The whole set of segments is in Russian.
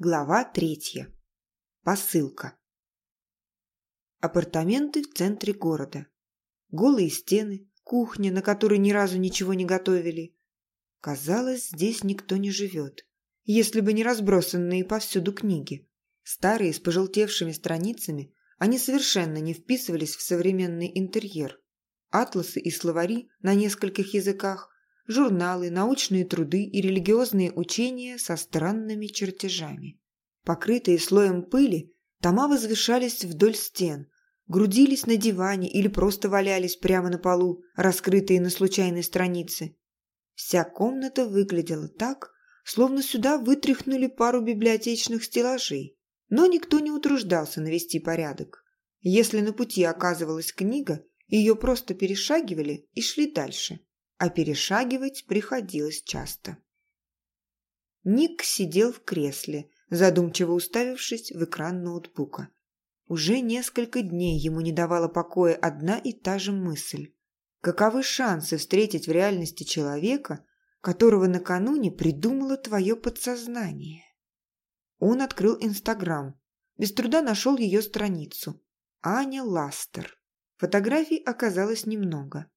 Глава третья. Посылка. Апартаменты в центре города. Голые стены, кухня, на которой ни разу ничего не готовили. Казалось, здесь никто не живет, если бы не разбросанные повсюду книги. Старые, с пожелтевшими страницами, они совершенно не вписывались в современный интерьер. Атласы и словари на нескольких языках, журналы, научные труды и религиозные учения со странными чертежами. Покрытые слоем пыли, тома возвышались вдоль стен, грудились на диване или просто валялись прямо на полу, раскрытые на случайной странице. Вся комната выглядела так, словно сюда вытряхнули пару библиотечных стеллажей, но никто не утруждался навести порядок. Если на пути оказывалась книга, ее просто перешагивали и шли дальше а перешагивать приходилось часто. Ник сидел в кресле, задумчиво уставившись в экран ноутбука. Уже несколько дней ему не давала покоя одна и та же мысль. Каковы шансы встретить в реальности человека, которого накануне придумало твое подсознание? Он открыл Инстаграм. Без труда нашел ее страницу. Аня Ластер. Фотографий оказалось немного.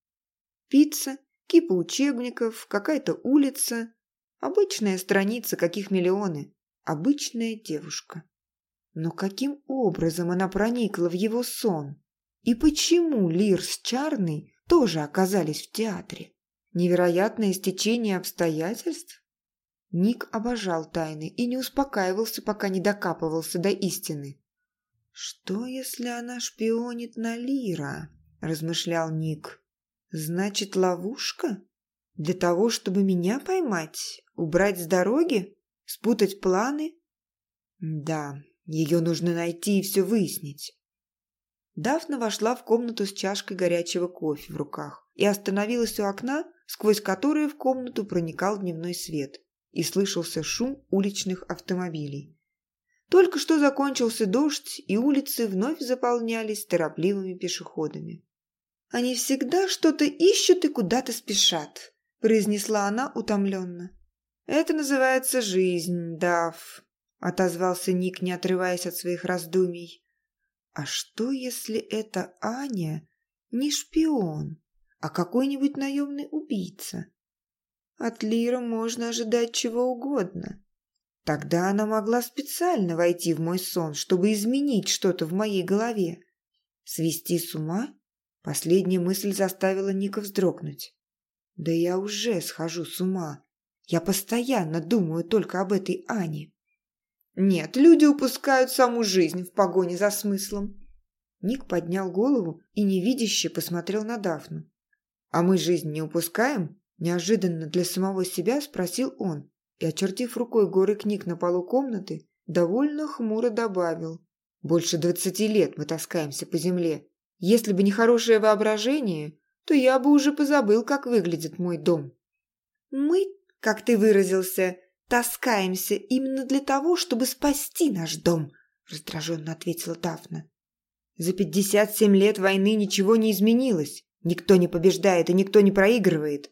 Пицца кипа учебников, какая-то улица. Обычная страница, каких миллионы. Обычная девушка. Но каким образом она проникла в его сон? И почему Лир с Чарной тоже оказались в театре? Невероятное стечение обстоятельств? Ник обожал тайны и не успокаивался, пока не докапывался до истины. «Что, если она шпионит на Лира?» – размышлял Ник. Значит, ловушка? Для того, чтобы меня поймать? Убрать с дороги? Спутать планы? Да, ее нужно найти и все выяснить. Дафна вошла в комнату с чашкой горячего кофе в руках и остановилась у окна, сквозь которое в комнату проникал дневной свет и слышался шум уличных автомобилей. Только что закончился дождь, и улицы вновь заполнялись торопливыми пешеходами. Они всегда что-то ищут и куда-то спешат», – произнесла она утомленно. «Это называется жизнь, Дав», – отозвался Ник, не отрываясь от своих раздумий. «А что, если это Аня не шпион, а какой-нибудь наемный убийца? От Лира можно ожидать чего угодно. Тогда она могла специально войти в мой сон, чтобы изменить что-то в моей голове. Свести с ума Последняя мысль заставила Ника вздрогнуть. «Да я уже схожу с ума. Я постоянно думаю только об этой Ане». «Нет, люди упускают саму жизнь в погоне за смыслом». Ник поднял голову и невидяще посмотрел на Дафну. «А мы жизнь не упускаем?» Неожиданно для самого себя спросил он и, очертив рукой горы книг на полу комнаты, довольно хмуро добавил. «Больше двадцати лет мы таскаемся по земле, если бы не хорошее воображение, то я бы уже позабыл, как выглядит мой дом. Мы, как ты выразился, таскаемся именно для того, чтобы спасти наш дом, раздраженно ответила Дафна. За пятьдесят семь лет войны ничего не изменилось. Никто не побеждает и никто не проигрывает.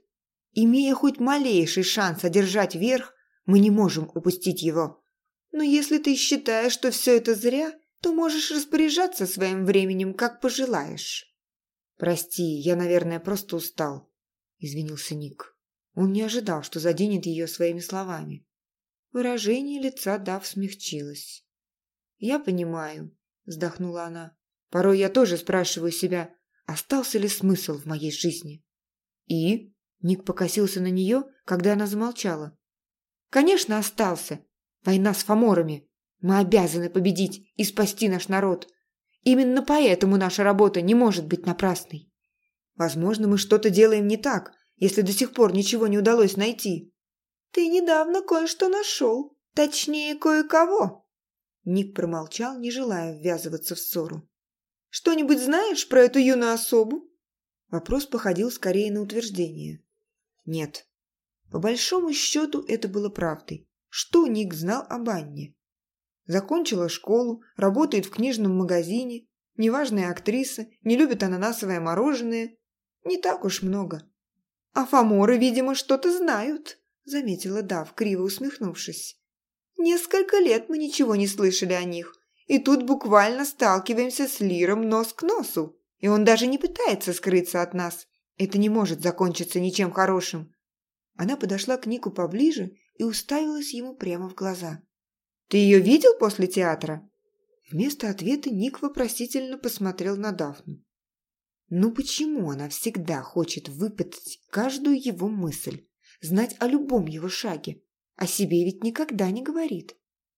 Имея хоть малейший шанс одержать верх, мы не можем упустить его. Но если ты считаешь, что все это зря, то можешь распоряжаться своим временем, как пожелаешь». «Прости, я, наверное, просто устал», — извинился Ник. Он не ожидал, что заденет ее своими словами. Выражение лица Дав смягчилось. «Я понимаю», — вздохнула она. «Порой я тоже спрашиваю себя, остался ли смысл в моей жизни?» «И?» — Ник покосился на нее, когда она замолчала. «Конечно, остался. Война с фаморами. Мы обязаны победить и спасти наш народ. Именно поэтому наша работа не может быть напрасной. Возможно, мы что-то делаем не так, если до сих пор ничего не удалось найти. Ты недавно кое-что нашел. Точнее, кое-кого. Ник промолчал, не желая ввязываться в ссору. «Что-нибудь знаешь про эту юную особу?» Вопрос походил скорее на утверждение. «Нет». По большому счету это было правдой. Что Ник знал об Анне? Закончила школу, работает в книжном магазине, неважная актриса, не любит ананасовое мороженое. Не так уж много. А фаморы, видимо, что-то знают, заметила Дав, криво усмехнувшись. Несколько лет мы ничего не слышали о них, и тут буквально сталкиваемся с Лиром нос к носу, и он даже не пытается скрыться от нас. Это не может закончиться ничем хорошим». Она подошла к Нику поближе и уставилась ему прямо в глаза. «Ты ее видел после театра?» Вместо ответа Ник вопросительно посмотрел на Дафну. Ну почему она всегда хочет выпытать каждую его мысль, знать о любом его шаге? О себе ведь никогда не говорит.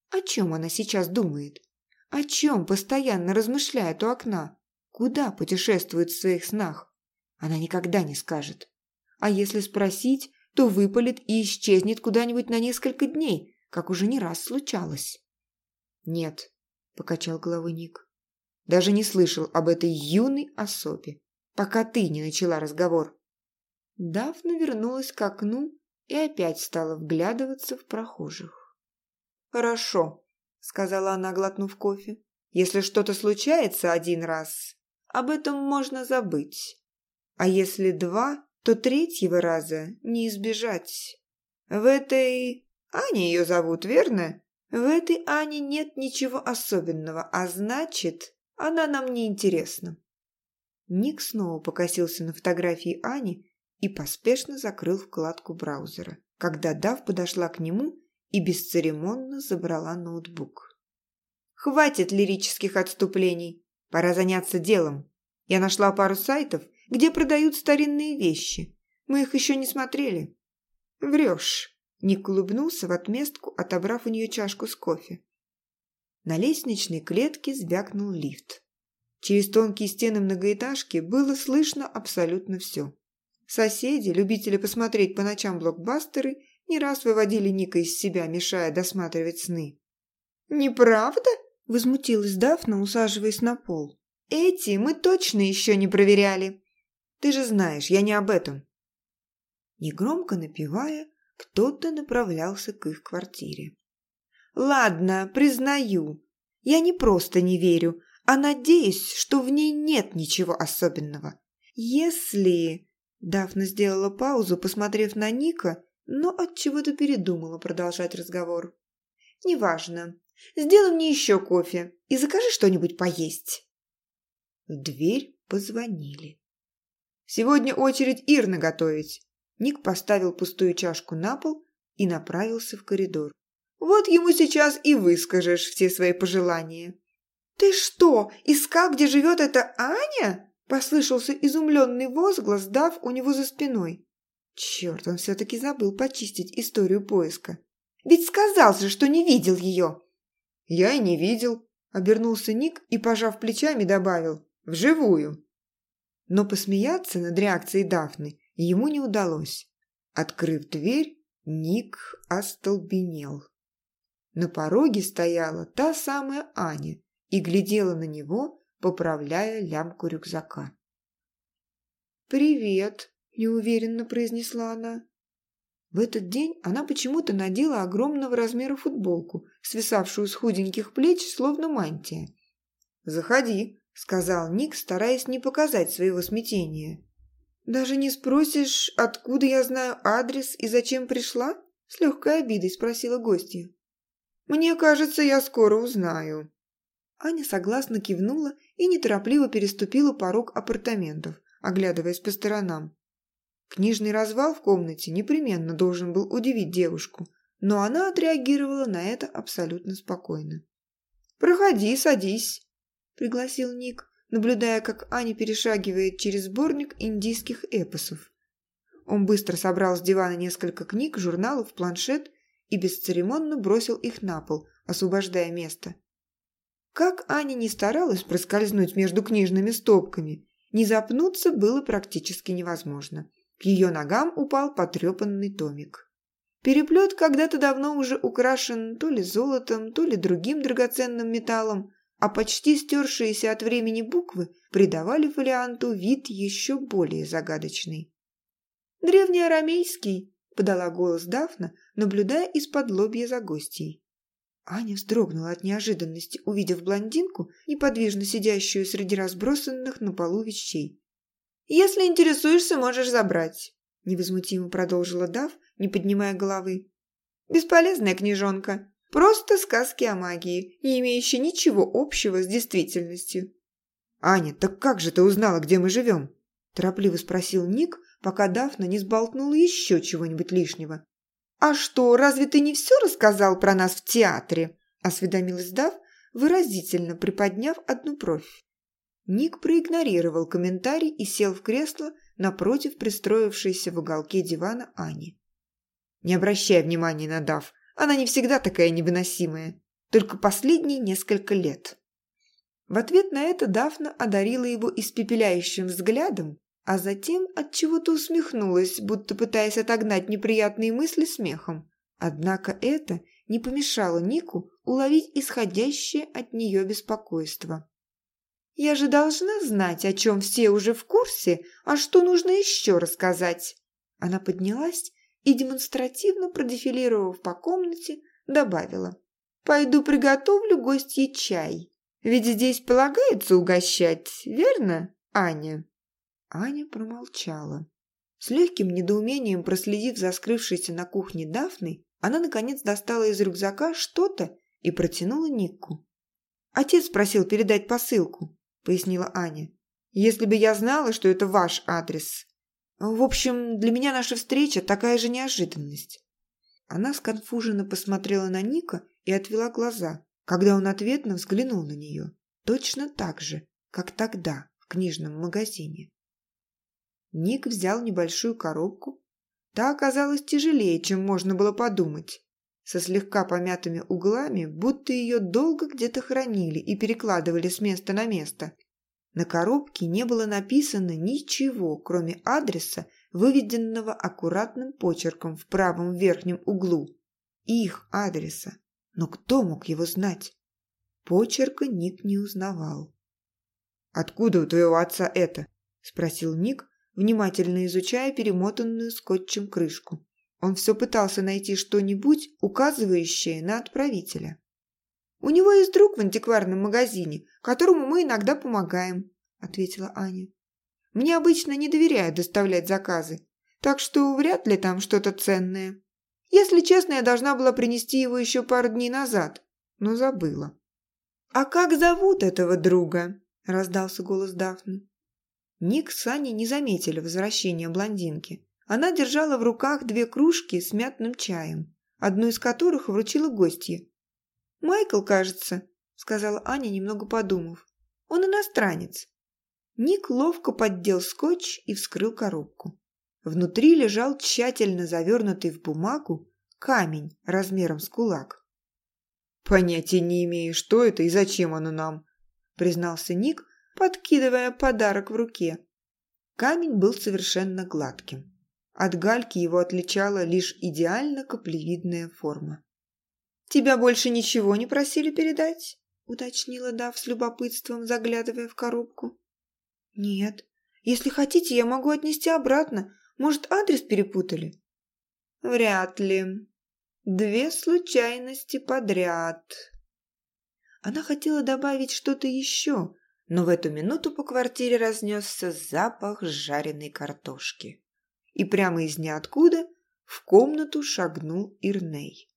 О чем она сейчас думает? О чем постоянно размышляет у окна? Куда путешествует в своих снах? Она никогда не скажет. А если спросить, то выпалит и исчезнет куда-нибудь на несколько дней, как уже не раз случалось. «Нет», — покачал головой Ник. Даже не слышал об этой юной особе, пока ты не начала разговор. Дафна вернулась к окну и опять стала вглядываться в прохожих. «Хорошо», — сказала она, глотнув кофе. «Если что-то случается один раз, об этом можно забыть. А если два, то третьего раза не избежать. В этой... Аня ее зовут, верно? В этой Ане нет ничего особенного, а значит, она нам не интересна. Ник снова покосился на фотографии Ани и поспешно закрыл вкладку браузера, когда Дав подошла к нему и бесцеремонно забрала ноутбук. «Хватит лирических отступлений. Пора заняться делом. Я нашла пару сайтов, где продают старинные вещи. Мы их еще не смотрели». «Врешь», — Ник улыбнулся в отместку, отобрав у нее чашку с кофе. На лестничной клетке звякнул лифт. Через тонкие стены многоэтажки было слышно абсолютно все. Соседи, любители посмотреть по ночам блокбастеры, не раз выводили Ника из себя, мешая досматривать сны. «Неправда?» – возмутилась Дафна, усаживаясь на пол. «Эти мы точно еще не проверяли. Ты же знаешь, я не об этом». Негромко напевая, кто-то направлялся к их квартире. Ладно, признаю. Я не просто не верю, а надеюсь, что в ней нет ничего особенного. Если... Дафна сделала паузу, посмотрев на Ника, но от чего то передумала продолжать разговор. «Неважно. Сделай мне еще кофе и закажи что-нибудь поесть». В дверь позвонили. «Сегодня очередь Ирны готовить». Ник поставил пустую чашку на пол и направился в коридор. Вот ему сейчас и выскажешь все свои пожелания». «Ты что, искал, где живет эта Аня?» Послышался изумленный возглас, дав у него за спиной. Черт, он все-таки забыл почистить историю поиска. «Ведь сказал же, что не видел ее!» «Я и не видел», — обернулся Ник и, пожав плечами, добавил. «Вживую». Но посмеяться над реакцией Дафны ему не удалось. Открыв дверь, Ник остолбенел. На пороге стояла та самая Аня и глядела на него, поправляя лямку рюкзака. «Привет», – неуверенно произнесла она. В этот день она почему-то надела огромного размера футболку, свисавшую с худеньких плеч, словно мантия. «Заходи», – сказал Ник, стараясь не показать своего смятения. «Даже не спросишь, откуда я знаю адрес и зачем пришла?» – с легкой обидой спросила гостья. Мне кажется, я скоро узнаю». Аня согласно кивнула и неторопливо переступила порог апартаментов, оглядываясь по сторонам. Книжный развал в комнате непременно должен был удивить девушку, но она отреагировала на это абсолютно спокойно. «Проходи, садись», — пригласил Ник, наблюдая, как Аня перешагивает через сборник индийских эпосов. Он быстро собрал с дивана несколько книг, журналов, планшет и бесцеремонно бросил их на пол, освобождая место. Как Аня не старалась проскользнуть между книжными стопками, не запнуться было практически невозможно. К ее ногам упал потрепанный томик. Переплет когда-то давно уже украшен то ли золотом, то ли другим драгоценным металлом, а почти стершиеся от времени буквы придавали фолианту вид еще более загадочный. Древнеарамейский, – подала голос Дафна, наблюдая из-под лобья за гостьей. Аня вздрогнула от неожиданности, увидев блондинку, неподвижно сидящую среди разбросанных на полу вещей. «Если интересуешься, можешь забрать», – невозмутимо продолжила Дав, не поднимая головы. «Бесполезная книжонка. Просто сказки о магии, не имеющие ничего общего с действительностью. «Аня, так как же ты узнала, где мы живем?» – торопливо спросил Ник, пока Дафна не сболтнула еще чего-нибудь лишнего. «А что, разве ты не все рассказал про нас в театре?» – осведомилась Дав, выразительно приподняв одну бровь. Ник проигнорировал комментарий и сел в кресло напротив пристроившейся в уголке дивана Ани. «Не обращай внимания на Дав, она не всегда такая невыносимая, только последние несколько лет». В ответ на это Дафна одарила его испепеляющим взглядом, а затем от чего-то усмехнулась, будто пытаясь отогнать неприятные мысли смехом. Однако это не помешало Нику уловить исходящее от нее беспокойство. «Я же должна знать, о чем все уже в курсе, а что нужно еще рассказать». Она поднялась и, демонстративно продефилировав по комнате, добавила. «Пойду приготовлю гостье чай». Ведь здесь полагается угощать, верно, Аня?» Аня промолчала. С легким недоумением проследив за скрывшейся на кухне Дафной, она, наконец, достала из рюкзака что-то и протянула Никку. «Отец просил передать посылку», — пояснила Аня. «Если бы я знала, что это ваш адрес. В общем, для меня наша встреча такая же неожиданность». Она сконфуженно посмотрела на Ника и отвела глаза, когда он ответно взглянул на нее, точно так же, как тогда в книжном магазине. Ник взял небольшую коробку. Та оказалась тяжелее, чем можно было подумать, со слегка помятыми углами, будто ее долго где-то хранили и перекладывали с места на место. На коробке не было написано ничего, кроме адреса, выведенного аккуратным почерком в правом верхнем углу. Их адреса. Но кто мог его знать? Почерка Ник не узнавал. «Откуда у твоего отца это?» – спросил Ник, внимательно изучая перемотанную скотчем крышку. Он все пытался найти что-нибудь, указывающее на отправителя. «У него есть друг в антикварном магазине, которому мы иногда помогаем», – ответила Аня. «Мне обычно не доверяют доставлять заказы, так что вряд ли там что-то ценное. Если честно, я должна была принести его еще пару дней назад, но забыла. «А как зовут этого друга?» – раздался голос Дафны. Ник с Аней не заметили возвращения блондинки. Она держала в руках две кружки с мятным чаем, одну из которых вручила гостье. «Майкл, кажется», – сказала Аня, немного подумав. «Он иностранец». Ник ловко поддел скотч и вскрыл коробку. Внутри лежал тщательно завернутый в бумагу камень размером с кулак. «Понятия не имею, что это и зачем оно нам», – признался Ник, подкидывая подарок в руке. Камень был совершенно гладким. От гальки его отличала лишь идеально каплевидная форма. «Тебя больше ничего не просили передать?» – уточнила Дав с любопытством, заглядывая в коробку. «Нет. Если хотите, я могу отнести обратно. Может, адрес перепутали?» «Вряд ли. Две случайности подряд». Она хотела добавить что-то еще, но в эту минуту по квартире разнесся запах жареной картошки. И прямо из ниоткуда в комнату шагнул Ирней.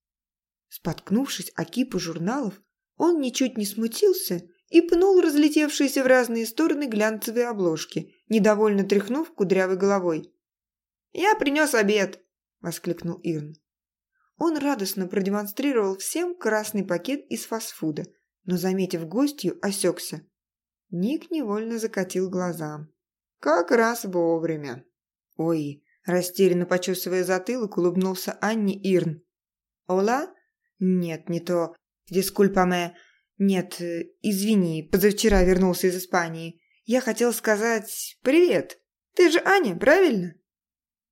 Споткнувшись о кипу журналов, он ничуть не смутился и пнул разлетевшиеся в разные стороны глянцевые обложки, недовольно тряхнув кудрявой головой. «Я принес обед!» – воскликнул Ирн. Он радостно продемонстрировал всем красный пакет из фастфуда, но, заметив гостью, осекся. Ник невольно закатил глаза. «Как раз вовремя!» «Ой!» – растерянно почесывая затылок, улыбнулся Анне Ирн. «Ола?» «Нет, не то. Дискульпаме. Нет, извини, позавчера вернулся из Испании. Я хотел сказать «Привет! Ты же Аня, правильно?»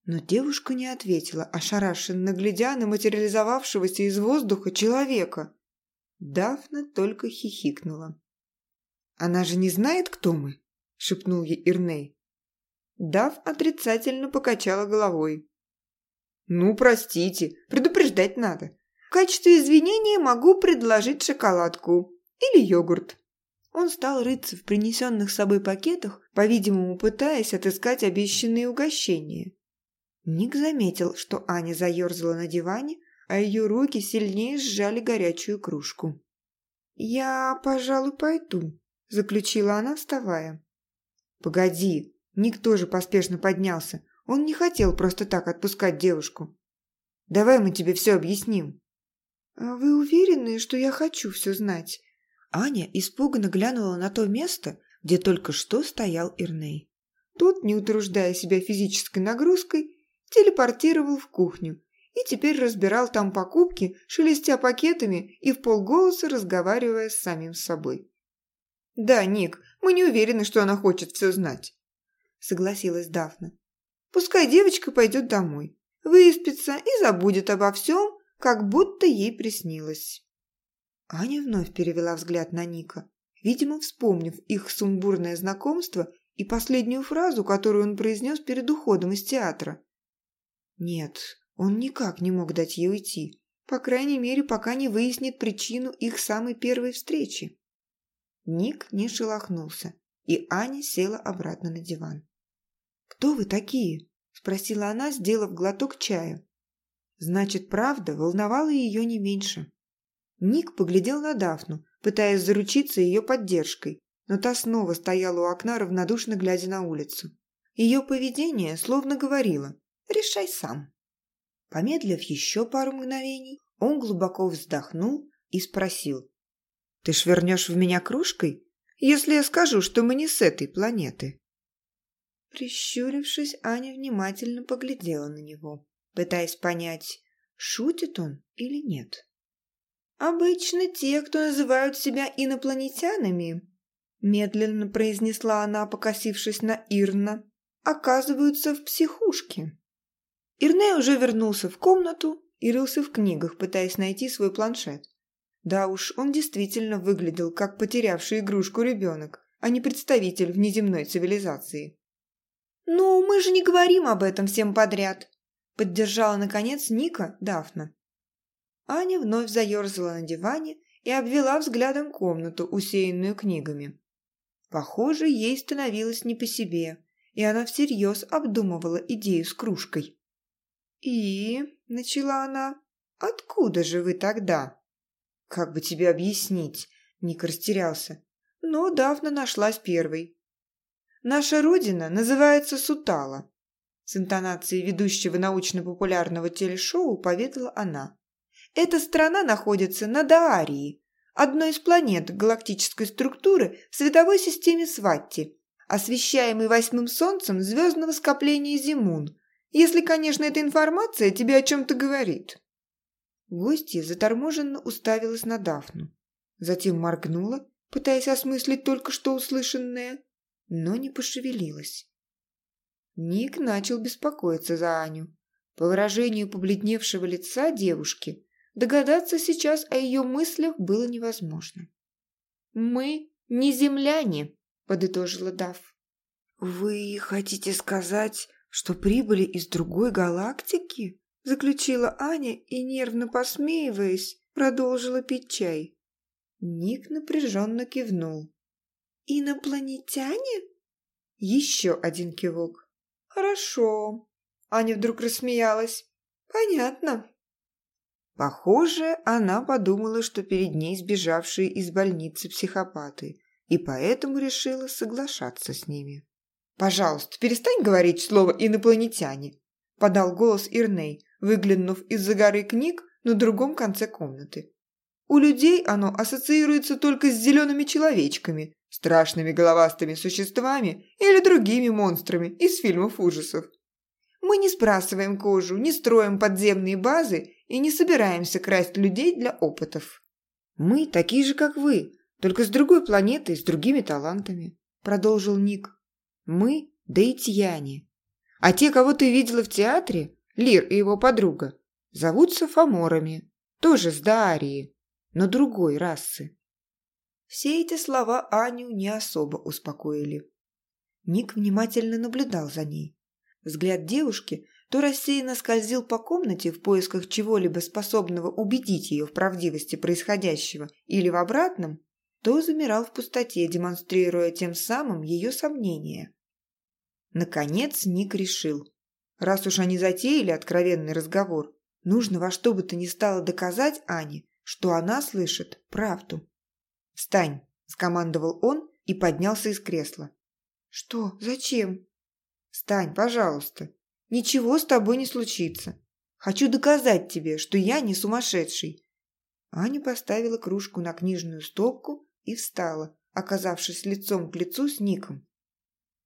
Но девушка не ответила, ошарашенно глядя на материализовавшегося из воздуха человека. Дафна только хихикнула. «Она же не знает, кто мы?» – шепнул ей Ирней. Дав отрицательно покачала головой. «Ну, простите, предупреждать надо. В качестве извинения могу предложить шоколадку или йогурт». Он стал рыться в принесенных с собой пакетах, по-видимому, пытаясь отыскать обещанные угощения. Ник заметил, что Аня заерзала на диване, а ее руки сильнее сжали горячую кружку. «Я, пожалуй, пойду», – заключила она, вставая. «Погоди!» Ник тоже поспешно поднялся. Он не хотел просто так отпускать девушку. «Давай мы тебе все объясним». «А «Вы уверены, что я хочу все знать?» Аня испуганно глянула на то место, где только что стоял Ирней. Тот, не утруждая себя физической нагрузкой, телепортировал в кухню и теперь разбирал там покупки, шелестя пакетами и в полголоса разговаривая с самим собой. «Да, Ник, мы не уверены, что она хочет все знать», — согласилась Дафна. «Пускай девочка пойдет домой, выспится и забудет обо всем, как будто ей приснилось». Аня вновь перевела взгляд на Ника, видимо, вспомнив их сумбурное знакомство и последнюю фразу, которую он произнес перед уходом из театра. Нет, он никак не мог дать ей уйти, по крайней мере, пока не выяснит причину их самой первой встречи. Ник не шелохнулся, и Аня села обратно на диван. «Кто вы такие?» – спросила она, сделав глоток чая. Значит, правда волновала ее не меньше. Ник поглядел на Дафну, пытаясь заручиться ее поддержкой, но та снова стояла у окна, равнодушно глядя на улицу. Ее поведение словно говорило «решай сам». Помедлив еще пару мгновений, он глубоко вздохнул и спросил. «Ты швырнешь в меня кружкой, если я скажу, что мы не с этой планеты?» Прищурившись, Аня внимательно поглядела на него, пытаясь понять, шутит он или нет. «Обычно те, кто называют себя инопланетянами», медленно произнесла она, покосившись на Ирна, оказываются в психушке. Ирней уже вернулся в комнату и рылся в книгах, пытаясь найти свой планшет. Да уж, он действительно выглядел как потерявший игрушку ребенок, а не представитель внеземной цивилизации. «Ну, мы же не говорим об этом всем подряд», — поддержала, наконец, Ника Дафна. Аня вновь заерзала на диване и обвела взглядом комнату, усеянную книгами. Похоже, ей становилось не по себе, и она всерьез обдумывала идею с кружкой. «И...» — начала она. «Откуда же вы тогда?» «Как бы тебе объяснить?» — Ник растерялся. Но Дафна нашлась первой. «Наша родина называется Сутала», — с интонацией ведущего научно-популярного телешоу поведала она. «Эта страна находится на Даарии, одной из планет галактической структуры в световой системе Сватти, освещаемой восьмым солнцем звездного скопления Зимун, если, конечно, эта информация тебе о чем-то говорит». Гостья заторможенно уставилась на Дафну. Затем моргнула, пытаясь осмыслить только что услышанное, но не пошевелилась. Ник начал беспокоиться за Аню. По выражению побледневшего лица девушки, догадаться сейчас о ее мыслях было невозможно. «Мы не земляне», — подытожила Даф. «Вы хотите сказать, что прибыли из другой галактики?» Заключила Аня и, нервно посмеиваясь, продолжила пить чай. Ник напряженно кивнул. «Инопланетяне?» Еще один кивок. «Хорошо». Аня вдруг рассмеялась. «Понятно». Похоже, она подумала, что перед ней сбежавшие из больницы психопаты, и поэтому решила соглашаться с ними. «Пожалуйста, перестань говорить слово «инопланетяне», – подал голос Ирней, выглянув из-за горы книг на другом конце комнаты. У людей оно ассоциируется только с зелеными человечками, страшными головастыми существами или другими монстрами из фильмов ужасов. Мы не сбрасываем кожу, не строим подземные базы и не собираемся красть людей для опытов. Мы такие же, как вы, только с другой планеты и с другими талантами, продолжил Ник. Мы – даитьяне. А те, кого ты видела в театре, Лир и его подруга, зовутся фаморами, тоже с Даарии, но другой расы. Все эти слова Аню не особо успокоили. Ник внимательно наблюдал за ней. Взгляд девушки то рассеянно скользил по комнате в поисках чего-либо способного убедить ее в правдивости происходящего или в обратном, то замирал в пустоте, демонстрируя тем самым ее сомнения. Наконец Ник решил. Раз уж они затеяли откровенный разговор, Нужно во что бы то ни стало доказать Ане, что она слышит правду. «Встань!» – скомандовал он и поднялся из кресла. «Что? Зачем?» «Встань, пожалуйста. Ничего с тобой не случится. Хочу доказать тебе, что я не сумасшедший». Аня поставила кружку на книжную стопку и встала, оказавшись лицом к лицу с Ником.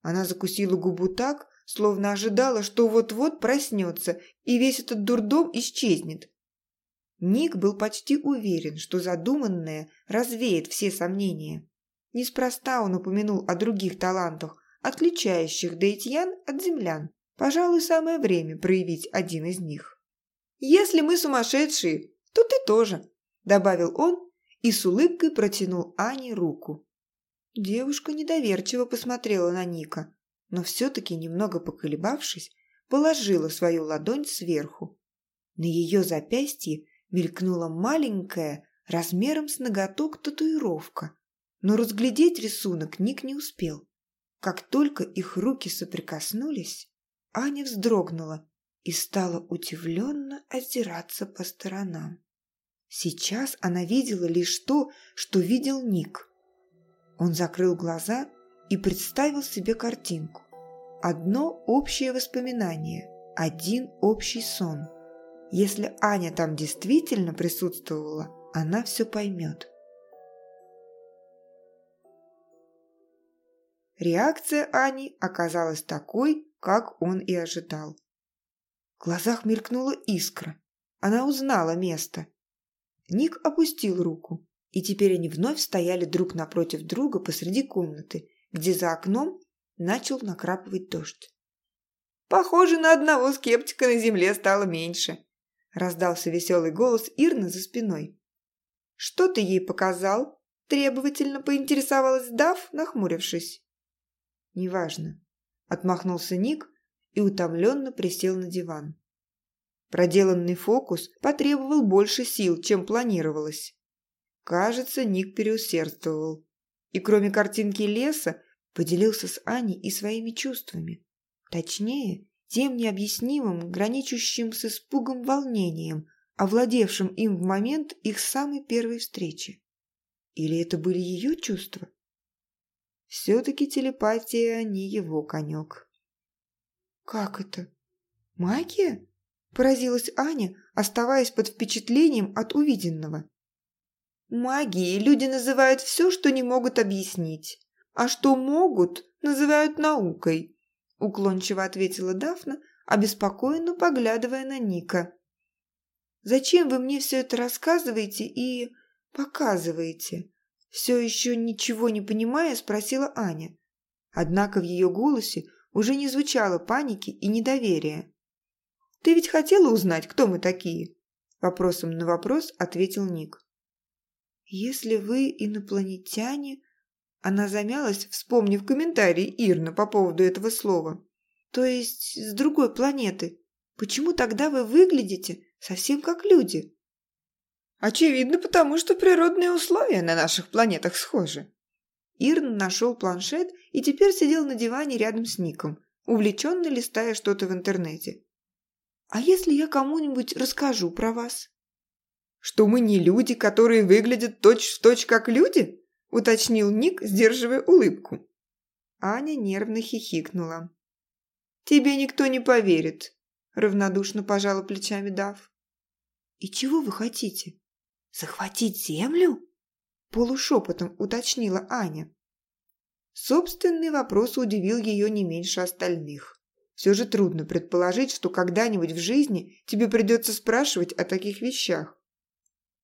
Она закусила губу так, словно ожидала, что вот-вот проснется и весь этот дурдом исчезнет. Ник был почти уверен, что задуманное развеет все сомнения. Неспроста он упомянул о других талантах, отличающих даитьян от землян. Пожалуй, самое время проявить один из них. «Если мы сумасшедшие, то ты тоже», – добавил он и с улыбкой протянул Ане руку. Девушка недоверчиво посмотрела на Ника, но все-таки, немного поколебавшись, положила свою ладонь сверху. На ее запястье мелькнула маленькая, размером с ноготок татуировка, но разглядеть рисунок Ник не успел. Как только их руки соприкоснулись, Аня вздрогнула и стала удивленно озираться по сторонам. Сейчас она видела лишь то, что видел Ник. Он закрыл глаза и представил себе картинку. Одно общее воспоминание, один общий сон. Если Аня там действительно присутствовала, она все поймет. Реакция Ани оказалась такой, как он и ожидал. В глазах мелькнула искра. Она узнала место. Ник опустил руку, и теперь они вновь стояли друг напротив друга посреди комнаты, где за окном начал накрапывать дождь. «Похоже, на одного скептика на земле стало меньше», – раздался веселый голос Ирны за спиной. «Что ты ей показал?» – требовательно поинтересовалась Дав, нахмурившись. «Неважно», – отмахнулся Ник и утомленно присел на диван. Проделанный фокус потребовал больше сил, чем планировалось. Кажется, Ник переусердствовал. И кроме картинки леса, поделился с Аней и своими чувствами. Точнее, тем необъяснимым, граничащим с испугом волнением, овладевшим им в момент их самой первой встречи. Или это были ее чувства? Все-таки телепатия не его конек. «Как это? Магия?» – поразилась Аня, оставаясь под впечатлением от увиденного. «Магией люди называют все, что не могут объяснить, а что могут, называют наукой», – уклончиво ответила Дафна, обеспокоенно поглядывая на Ника. «Зачем вы мне все это рассказываете и показываете?» Все еще ничего не понимая, спросила Аня. Однако в ее голосе уже не звучало паники и недоверия. «Ты ведь хотела узнать, кто мы такие?» Вопросом на вопрос ответил Ник. «Если вы инопланетяне...» Она замялась, вспомнив комментарий Ирна по поводу этого слова. «То есть с другой планеты. Почему тогда вы выглядите совсем как люди?» «Очевидно, потому что природные условия на наших планетах схожи». Ирн нашел планшет и теперь сидел на диване рядом с Ником, увлеченно листая что-то в интернете. «А если я кому-нибудь расскажу про вас?» «Что мы не люди, которые выглядят точь-в-точь точь как люди?» – уточнил Ник, сдерживая улыбку. Аня нервно хихикнула. «Тебе никто не поверит», – равнодушно пожала плечами Дав. «И чего вы хотите? Захватить землю?» Полушепотом уточнила Аня. Собственный вопрос удивил ее не меньше остальных. Все же трудно предположить, что когда-нибудь в жизни тебе придется спрашивать о таких вещах.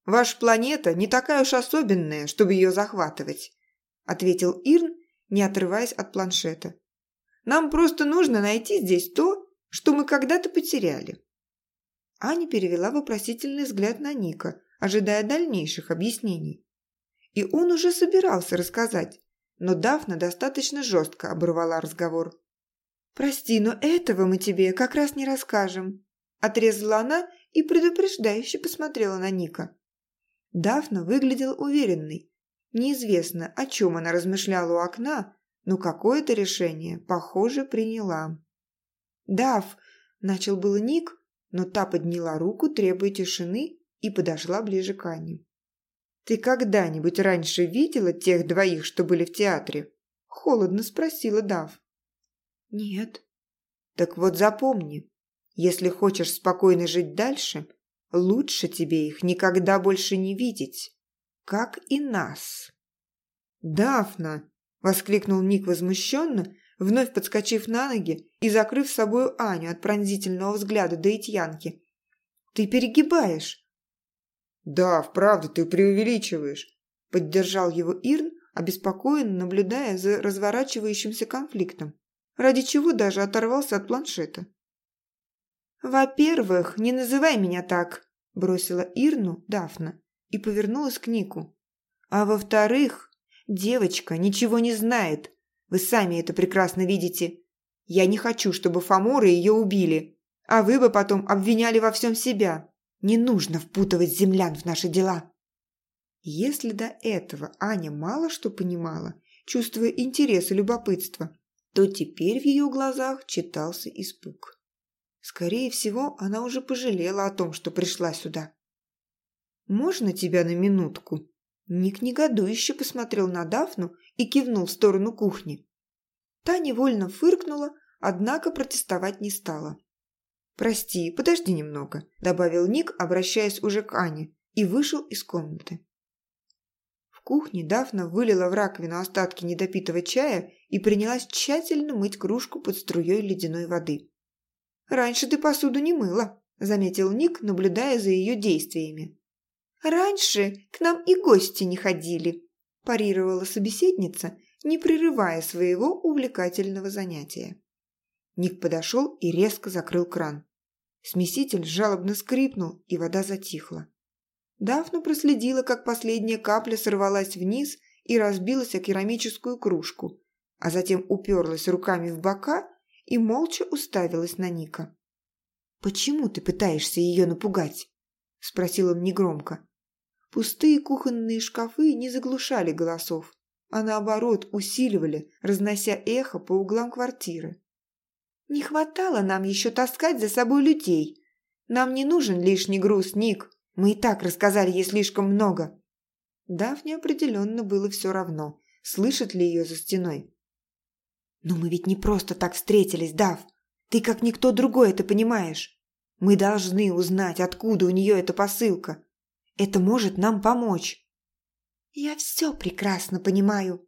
«Ваша планета не такая уж особенная, чтобы ее захватывать», ответил Ирн, не отрываясь от планшета. «Нам просто нужно найти здесь то, что мы когда-то потеряли». Аня перевела вопросительный взгляд на Ника, ожидая дальнейших объяснений. И он уже собирался рассказать, но Дафна достаточно жестко оборвала разговор. «Прости, но этого мы тебе как раз не расскажем», – отрезала она и предупреждающе посмотрела на Ника. Дафна выглядела уверенной. Неизвестно, о чем она размышляла у окна, но какое-то решение, похоже, приняла. «Даф», – начал был Ник, но та подняла руку, требуя тишины, и подошла ближе к Ане. «Ты когда-нибудь раньше видела тех двоих, что были в театре?» – холодно спросила Дав. «Нет». «Так вот запомни, если хочешь спокойно жить дальше, лучше тебе их никогда больше не видеть, как и нас». «Дафна!» – воскликнул Ник возмущенно, вновь подскочив на ноги и закрыв с собой Аню от пронзительного взгляда Даитьянки. «Ты перегибаешь!» «Да, вправду, ты преувеличиваешь», – поддержал его Ирн, обеспокоенно наблюдая за разворачивающимся конфликтом, ради чего даже оторвался от планшета. «Во-первых, не называй меня так», – бросила Ирну Дафна и повернулась к Нику. «А во-вторых, девочка ничего не знает. Вы сами это прекрасно видите. Я не хочу, чтобы Фоморы ее убили, а вы бы потом обвиняли во всем себя. Не нужно впутывать землян в наши дела». Если до этого Аня мало что понимала, чувствуя интерес и любопытство, то теперь в ее глазах читался испуг. Скорее всего, она уже пожалела о том, что пришла сюда. «Можно тебя на минутку?» Ник негодующе посмотрел на Дафну и кивнул в сторону кухни. Та невольно фыркнула, однако протестовать не стала. «Прости, подожди немного», – добавил Ник, обращаясь уже к Ане, и вышел из комнаты. В кухне Дафна вылила в раковину остатки недопитого чая и принялась тщательно мыть кружку под струей ледяной воды. «Раньше ты посуду не мыла», – заметил Ник, наблюдая за ее действиями. «Раньше к нам и гости не ходили», – парировала собеседница, не прерывая своего увлекательного занятия. Ник подошел и резко закрыл кран. Смеситель жалобно скрипнул, и вода затихла. Дафна проследила, как последняя капля сорвалась вниз и разбилась о керамическую кружку, а затем уперлась руками в бока и молча уставилась на Ника. «Почему ты пытаешься ее напугать?» – спросил он негромко. Пустые кухонные шкафы не заглушали голосов, а наоборот усиливали, разнося эхо по углам квартиры. Не хватало нам еще таскать за собой людей. Нам не нужен лишний груз, Ник. Мы и так рассказали ей слишком много. Дафне определенно было все равно, слышит ли ее за стеной. Но мы ведь не просто так встретились, Дав. Ты как никто другой это понимаешь. Мы должны узнать, откуда у нее эта посылка. Это может нам помочь. Я все прекрасно понимаю.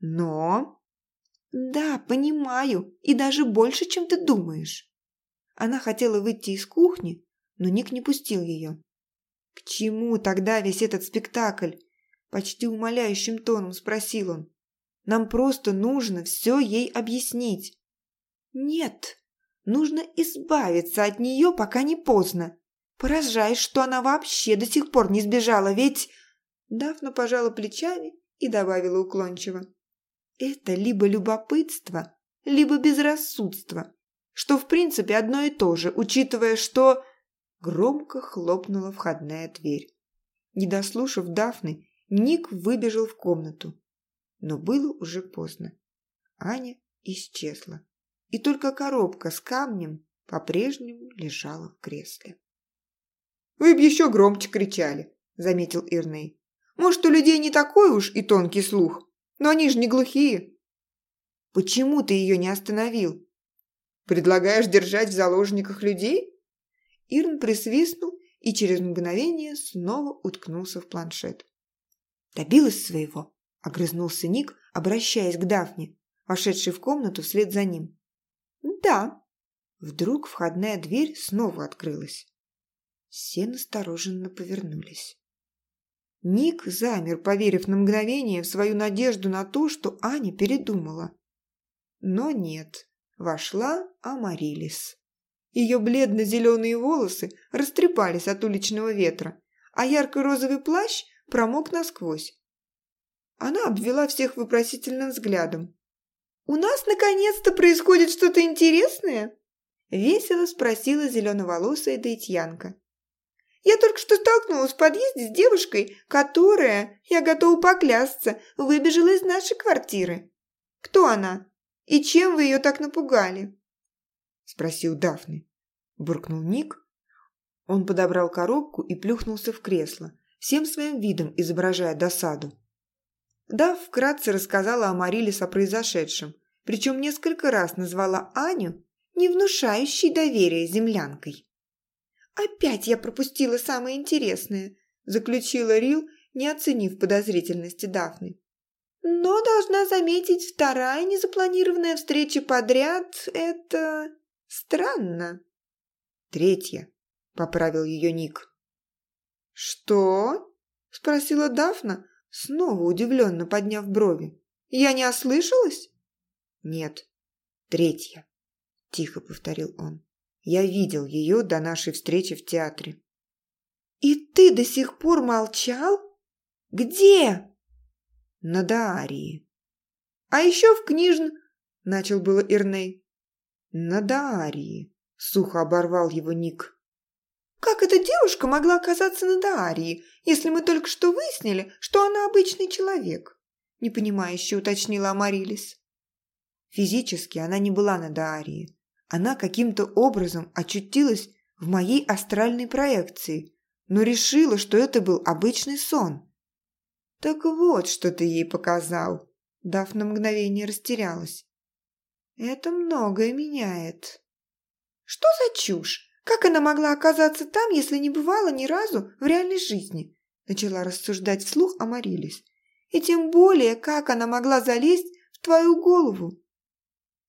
Но «Да, понимаю, и даже больше, чем ты думаешь». Она хотела выйти из кухни, но Ник не пустил ее. «К чему тогда весь этот спектакль?» Почти умоляющим тоном спросил он. «Нам просто нужно все ей объяснить». «Нет, нужно избавиться от нее, пока не поздно. Поражаюсь, что она вообще до сих пор не сбежала, ведь...» Дафна пожала плечами и добавила уклончиво. Это либо любопытство, либо безрассудство, что в принципе одно и то же, учитывая, что... Громко хлопнула входная дверь. Не дослушав Дафны, Ник выбежал в комнату. Но было уже поздно. Аня исчезла. И только коробка с камнем по-прежнему лежала в кресле. «Вы бы еще громче кричали», — заметил Ирней. «Может, у людей не такой уж и тонкий слух?» Но они же не глухие. Почему ты ее не остановил? Предлагаешь держать в заложниках людей? Ирн присвистнул и через мгновение снова уткнулся в планшет. Добилась своего, огрызнулся Ник, обращаясь к Дафне, вошедшей в комнату вслед за ним. Да. Вдруг входная дверь снова открылась. Все настороженно повернулись. Ник замер, поверив на мгновение в свою надежду на то, что Аня передумала. Но нет, вошла Амарилис. Ее бледно-зеленые волосы растрепались от уличного ветра, а ярко-розовый плащ промок насквозь. Она обвела всех вопросительным взглядом. «У нас наконец-то происходит что-то интересное?» Весело спросила зеленоволосая Дейтьянка. Я только что столкнулась в подъезде с девушкой, которая, я готова поклясться, выбежала из нашей квартиры. Кто она? И чем вы ее так напугали?» Спросил Дафны. буркнул Ник. Он подобрал коробку и плюхнулся в кресло, всем своим видом изображая досаду. Дав вкратце рассказала Амарилис о произошедшем, причем несколько раз назвала Аню не внушающей доверия землянкой. «Опять я пропустила самое интересное», – заключила Рил, не оценив подозрительности Дафны. «Но, должна заметить, вторая незапланированная встреча подряд – это странно». «Третья», – поправил ее Ник. «Что?» – спросила Дафна, снова удивленно подняв брови. «Я не ослышалась?» «Нет, третья», – тихо повторил он. «Я видел ее до нашей встречи в театре». «И ты до сих пор молчал? Где?» «На Даарии». «А еще в книжн...» – начал было Ирней. «На Даарии», – сухо оборвал его Ник. Как эта девушка могла оказаться на Даарии, если мы только что выяснили, что она обычный человек?» Непонимающе уточнила Амарилис. Физически она не была на Даарии. Она каким-то образом очутилась в моей астральной проекции, но решила, что это был обычный сон. «Так вот, что ты ей показал!» Дав на мгновение растерялась. «Это многое меняет». «Что за чушь? Как она могла оказаться там, если не бывала ни разу в реальной жизни? Начала рассуждать вслух Амарилис. И тем более, как она могла залезть в твою голову?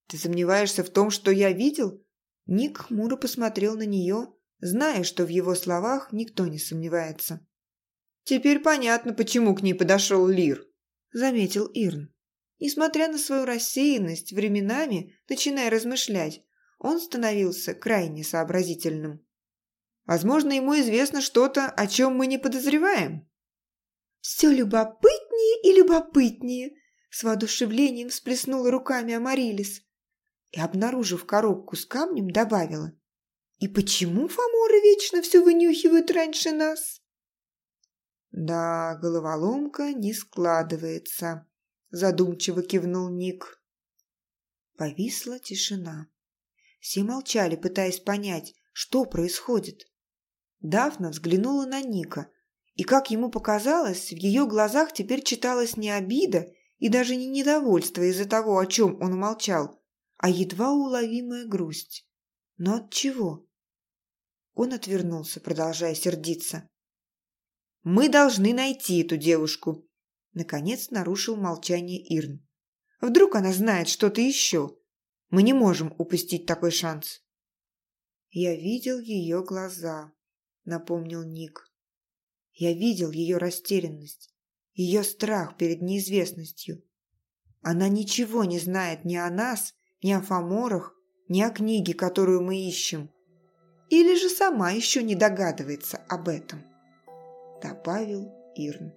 Ты сомневаешься в том, что я видел? Ник хмуро посмотрел на нее, зная, что в его словах никто не сомневается. «Теперь понятно, почему к ней подошел Лир», — заметил Ирн. Несмотря на свою рассеянность, временами, начиная размышлять, он становился крайне сообразительным. Возможно, ему известно что-то, о чем мы не подозреваем. «Все любопытнее и любопытнее!» С воодушевлением всплеснула руками Амарилис и, обнаружив коробку с камнем, добавила. «И почему фаморы вечно все вынюхивают раньше нас?» «Да, головоломка не складывается», – задумчиво кивнул Ник. Повисла тишина. Все молчали, пытаясь понять, что происходит. Дафна взглянула на Ника, и, как ему показалось, в ее глазах теперь читалась не обида и даже не недовольство из-за того, о чем он умолчал, а едва уловимая грусть. Но от чего? Он отвернулся, продолжая сердиться. «Мы должны найти эту девушку», — наконец нарушил молчание Ирн. «Вдруг она знает что-то еще?» Мы не можем упустить такой шанс. Я видел ее глаза, напомнил Ник. Я видел ее растерянность, ее страх перед неизвестностью. Она ничего не знает ни о нас, ни о фаморах, ни о книге, которую мы ищем. Или же сама еще не догадывается об этом, добавил Ирн.